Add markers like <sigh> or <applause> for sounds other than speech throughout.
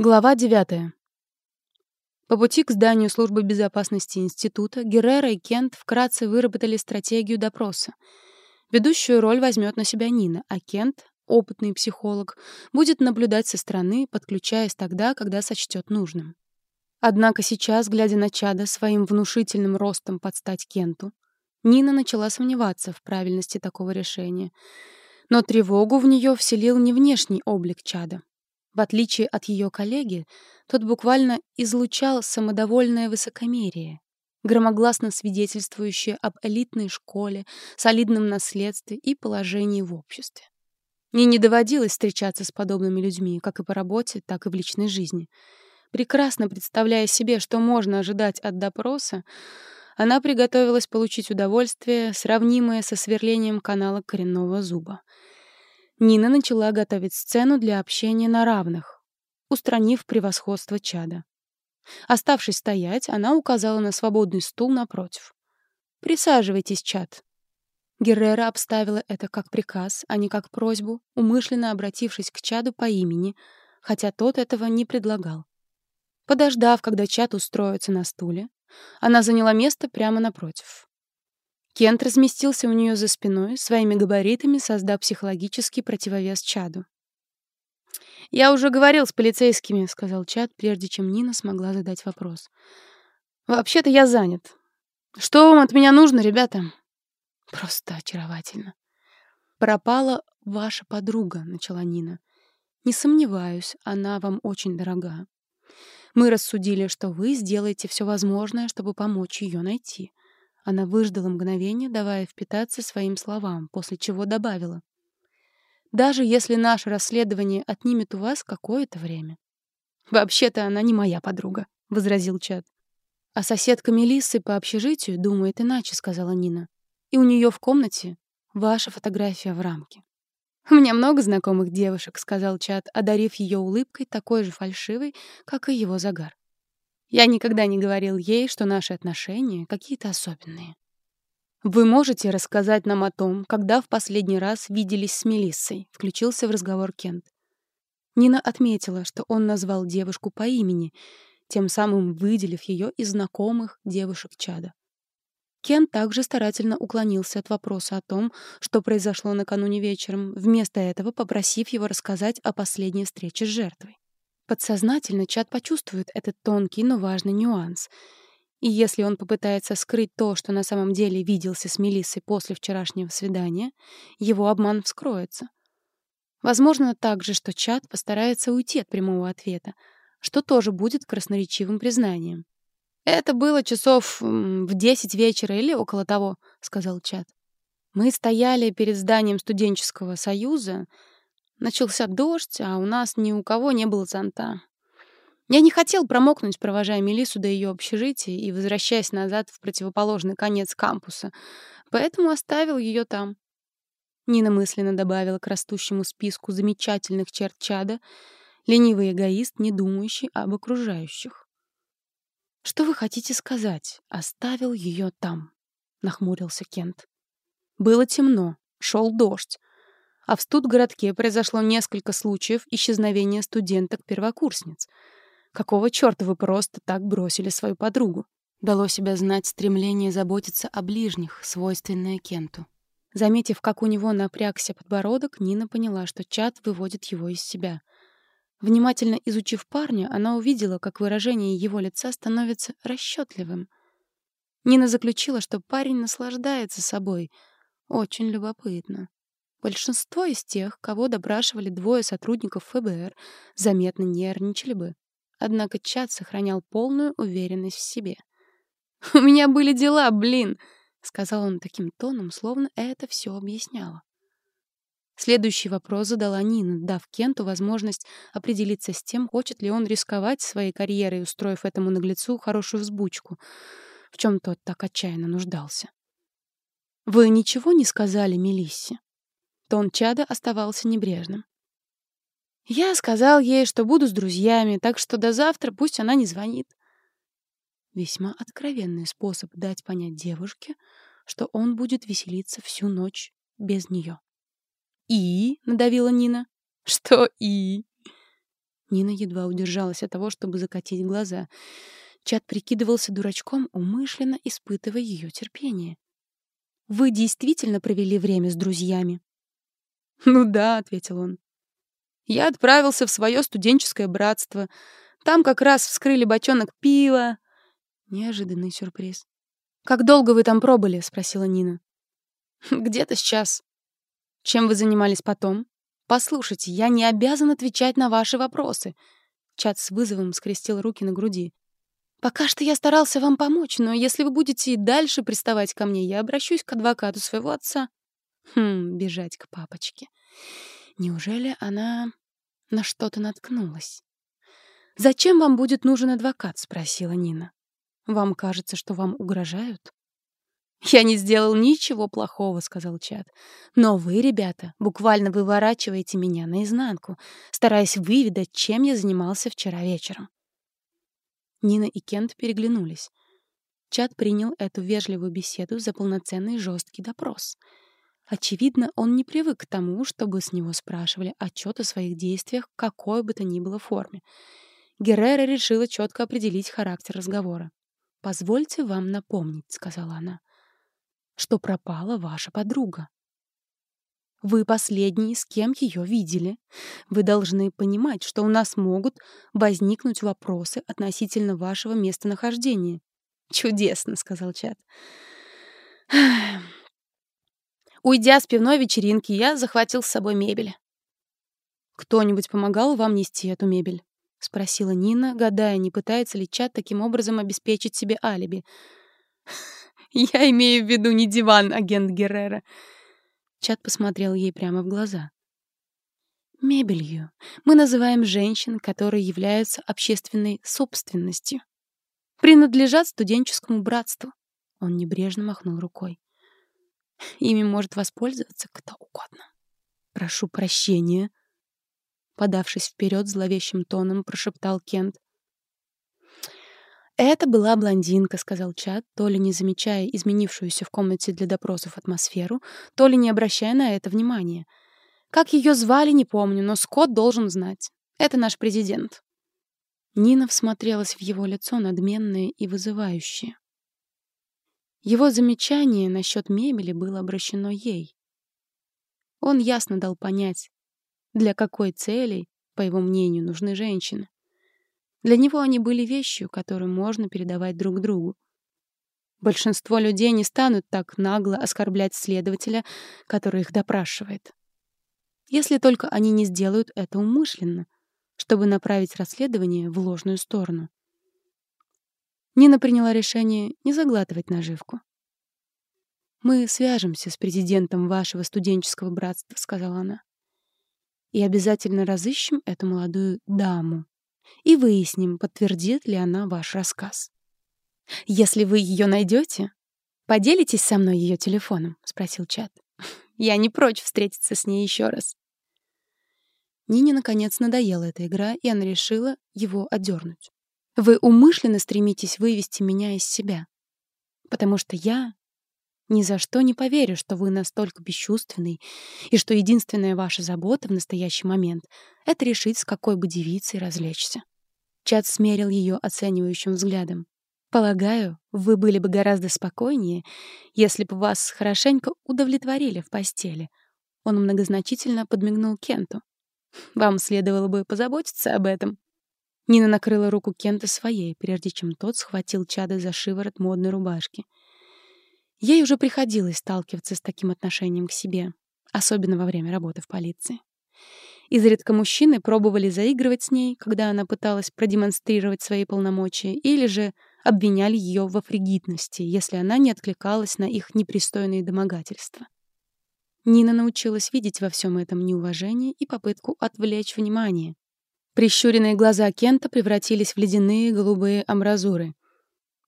Глава 9. По пути к зданию службы безопасности института Геррера и Кент вкратце выработали стратегию допроса. Ведущую роль возьмет на себя Нина, а Кент, опытный психолог, будет наблюдать со стороны, подключаясь тогда, когда сочтет нужным. Однако сейчас, глядя на Чада своим внушительным ростом под стать Кенту, Нина начала сомневаться в правильности такого решения. Но тревогу в нее вселил не внешний облик Чада, в отличие от ее коллеги, тот буквально излучал самодовольное высокомерие, громогласно свидетельствующее об элитной школе, солидном наследстве и положении в обществе. Мне не доводилось встречаться с подобными людьми, как и по работе, так и в личной жизни. Прекрасно представляя себе, что можно ожидать от допроса, она приготовилась получить удовольствие, сравнимое со сверлением канала коренного зуба — Нина начала готовить сцену для общения на равных, устранив превосходство чада. Оставшись стоять, она указала на свободный стул напротив. «Присаживайтесь, чад». Геррера обставила это как приказ, а не как просьбу, умышленно обратившись к чаду по имени, хотя тот этого не предлагал. Подождав, когда чад устроится на стуле, она заняла место прямо напротив. Кент разместился у нее за спиной, своими габаритами создав психологический противовес Чаду. «Я уже говорил с полицейскими», — сказал Чад, прежде чем Нина смогла задать вопрос. «Вообще-то я занят. Что вам от меня нужно, ребята?» «Просто очаровательно». «Пропала ваша подруга», — начала Нина. «Не сомневаюсь, она вам очень дорога. Мы рассудили, что вы сделаете все возможное, чтобы помочь ее найти. Она выждала мгновение, давая впитаться своим словам, после чего добавила. «Даже если наше расследование отнимет у вас какое-то время». «Вообще-то она не моя подруга», — возразил Чад. «А соседка Мелиссы по общежитию думает иначе», — сказала Нина. «И у нее в комнате ваша фотография в рамке». «У меня много знакомых девушек», — сказал Чад, одарив ее улыбкой такой же фальшивой, как и его загар. Я никогда не говорил ей, что наши отношения какие-то особенные. «Вы можете рассказать нам о том, когда в последний раз виделись с Мелиссой?» — включился в разговор Кент. Нина отметила, что он назвал девушку по имени, тем самым выделив ее из знакомых девушек чада. Кен также старательно уклонился от вопроса о том, что произошло накануне вечером, вместо этого попросив его рассказать о последней встрече с жертвой. Подсознательно Чат почувствует этот тонкий, но важный нюанс. И если он попытается скрыть то, что на самом деле виделся с Мелиссой после вчерашнего свидания, его обман вскроется. Возможно также, что Чат постарается уйти от прямого ответа, что тоже будет красноречивым признанием. «Это было часов в десять вечера или около того», — сказал Чат. «Мы стояли перед зданием студенческого союза, Начался дождь, а у нас ни у кого не было зонта. Я не хотел промокнуть, провожая Мелису до ее общежития и возвращаясь назад в противоположный конец кампуса, поэтому оставил ее там. Нина мысленно добавила к растущему списку замечательных черт чада ленивый эгоист, не думающий об окружающих. «Что вы хотите сказать? Оставил ее там?» — нахмурился Кент. Было темно, шел дождь, а в студгородке произошло несколько случаев исчезновения студенток-первокурсниц. Какого черта вы просто так бросили свою подругу? Дало себя знать стремление заботиться о ближних, свойственное Кенту. Заметив, как у него напрягся подбородок, Нина поняла, что чат выводит его из себя. Внимательно изучив парня, она увидела, как выражение его лица становится расчетливым. Нина заключила, что парень наслаждается собой. Очень любопытно. Большинство из тех, кого допрашивали двое сотрудников ФБР, заметно нервничали бы. Однако Чат сохранял полную уверенность в себе. «У меня были дела, блин!» — сказал он таким тоном, словно это все объясняло. Следующий вопрос задала Нина, дав Кенту возможность определиться с тем, хочет ли он рисковать своей карьерой, устроив этому наглецу хорошую взбучку, в чем тот так отчаянно нуждался. «Вы ничего не сказали Мелиссе?» Тон Чада оставался небрежным. Я сказал ей, что буду с друзьями, так что до завтра пусть она не звонит. Весьма откровенный способ дать понять девушке, что он будет веселиться всю ночь без нее. «И?» — надавила Нина. «Что «и?» Нина едва удержалась от того, чтобы закатить глаза. Чат прикидывался дурачком, умышленно испытывая ее терпение. «Вы действительно провели время с друзьями?» <laughs> «Ну да», — ответил он. «Я отправился в свое студенческое братство. Там как раз вскрыли бочонок пива». Неожиданный сюрприз. «Как долго вы там пробыли?» — спросила Нина. «Где-то сейчас». «Чем вы занимались потом?» «Послушайте, я не обязан отвечать на ваши вопросы». Чат с вызовом скрестил руки на груди. «Пока что я старался вам помочь, но если вы будете и дальше приставать ко мне, я обращусь к адвокату своего отца». Хм, бежать к папочке. Неужели она на что-то наткнулась? «Зачем вам будет нужен адвокат?» — спросила Нина. «Вам кажется, что вам угрожают?» «Я не сделал ничего плохого», — сказал Чад. «Но вы, ребята, буквально выворачиваете меня наизнанку, стараясь выведать, чем я занимался вчера вечером». Нина и Кент переглянулись. Чад принял эту вежливую беседу за полноценный жесткий допрос. Очевидно, он не привык к тому, чтобы с него спрашивали отчет о своих действиях в какой бы то ни было форме. Геррера решила четко определить характер разговора. «Позвольте вам напомнить», — сказала она что пропала ваша подруга. Вы последний, с кем ее видели. Вы должны понимать, что у нас могут возникнуть вопросы относительно вашего местонахождения. Чудесно, сказал Чат. Уйдя с пивной вечеринки, я захватил с собой мебель. Кто-нибудь помогал вам нести эту мебель? спросила Нина, гадая, не пытается ли Чат таким образом обеспечить себе алиби. <laughs> Я имею в виду не диван, агент Геррера. Чат посмотрел ей прямо в глаза. Мебелью мы называем женщин, которые являются общественной собственностью. Принадлежат студенческому братству. Он небрежно махнул рукой. Ими может воспользоваться кто угодно. Прошу прощения. Подавшись вперед, зловещим тоном прошептал Кент. «Это была блондинка», — сказал Чад, то ли не замечая изменившуюся в комнате для допросов атмосферу, то ли не обращая на это внимания. «Как ее звали, не помню, но Скотт должен знать. Это наш президент». Нина всмотрелась в его лицо надменное и вызывающее. Его замечание насчет мебели было обращено ей. Он ясно дал понять, для какой цели, по его мнению, нужны женщины. Для него они были вещью, которую можно передавать друг другу. Большинство людей не станут так нагло оскорблять следователя, который их допрашивает. Если только они не сделают это умышленно, чтобы направить расследование в ложную сторону. Нина приняла решение не заглатывать наживку. «Мы свяжемся с президентом вашего студенческого братства», — сказала она. «И обязательно разыщем эту молодую даму, и выясним, подтвердит ли она ваш рассказ. «Если вы ее найдете, поделитесь со мной ее телефоном?» — спросил Чат. <laughs> «Я не прочь встретиться с ней еще раз». Нине, наконец, надоела эта игра, и она решила его отдернуть. «Вы умышленно стремитесь вывести меня из себя, потому что я ни за что не поверю, что вы настолько бесчувственный, и что единственная ваша забота в настоящий момент — это решить, с какой бы девицей развлечься. Чат смерил ее оценивающим взглядом. «Полагаю, вы были бы гораздо спокойнее, если бы вас хорошенько удовлетворили в постели». Он многозначительно подмигнул Кенту. «Вам следовало бы позаботиться об этом». Нина накрыла руку Кента своей, прежде чем тот схватил Чада за шиворот модной рубашки — Ей уже приходилось сталкиваться с таким отношением к себе, особенно во время работы в полиции. Изредка мужчины пробовали заигрывать с ней, когда она пыталась продемонстрировать свои полномочия, или же обвиняли ее во фригидности, если она не откликалась на их непристойные домогательства. Нина научилась видеть во всем этом неуважение и попытку отвлечь внимание. Прищуренные глаза Кента превратились в ледяные голубые амбразуры.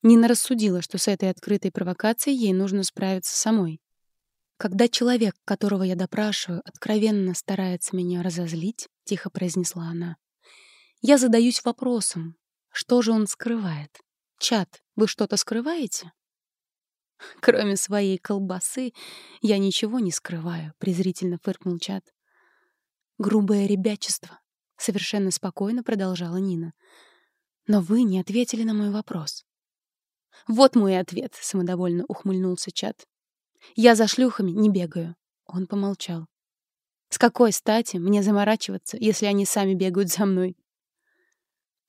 Нина рассудила, что с этой открытой провокацией ей нужно справиться самой. «Когда человек, которого я допрашиваю, откровенно старается меня разозлить», — тихо произнесла она, — «я задаюсь вопросом, что же он скрывает? Чат, вы что-то скрываете?» <laughs> «Кроме своей колбасы я ничего не скрываю», — презрительно фыркнул Чат. «Грубое ребячество», — Совершенно спокойно продолжала Нина. Но вы не ответили на мой вопрос. Вот мой ответ, самодовольно ухмыльнулся Чат. Я за шлюхами не бегаю. Он помолчал. С какой стати мне заморачиваться, если они сами бегают за мной?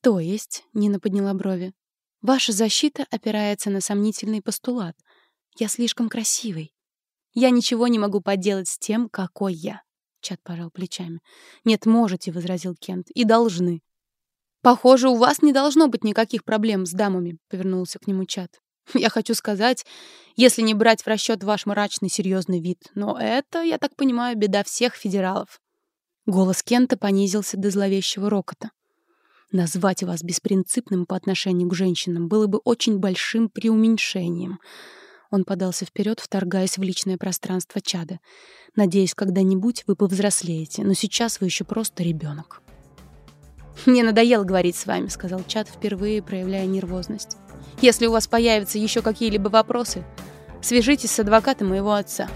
То есть, Нина подняла брови, ваша защита опирается на сомнительный постулат. Я слишком красивый. Я ничего не могу поделать с тем, какой я. Чат пожал плечами. Нет, можете, возразил Кент, и должны. Похоже, у вас не должно быть никаких проблем с дамами, повернулся к нему Чат. Я хочу сказать, если не брать в расчет ваш мрачный серьезный вид. Но это, я так понимаю, беда всех федералов. Голос Кента понизился до зловещего рокота. Назвать вас беспринципным по отношению к женщинам было бы очень большим преуменьшением. Он подался вперед, вторгаясь в личное пространство чада. Надеюсь, когда-нибудь вы повзрослеете, но сейчас вы еще просто ребенок. «Мне надоело говорить с вами», — сказал Чад, впервые проявляя нервозность. Если у вас появятся еще какие-либо вопросы, свяжитесь с адвокатом моего отца.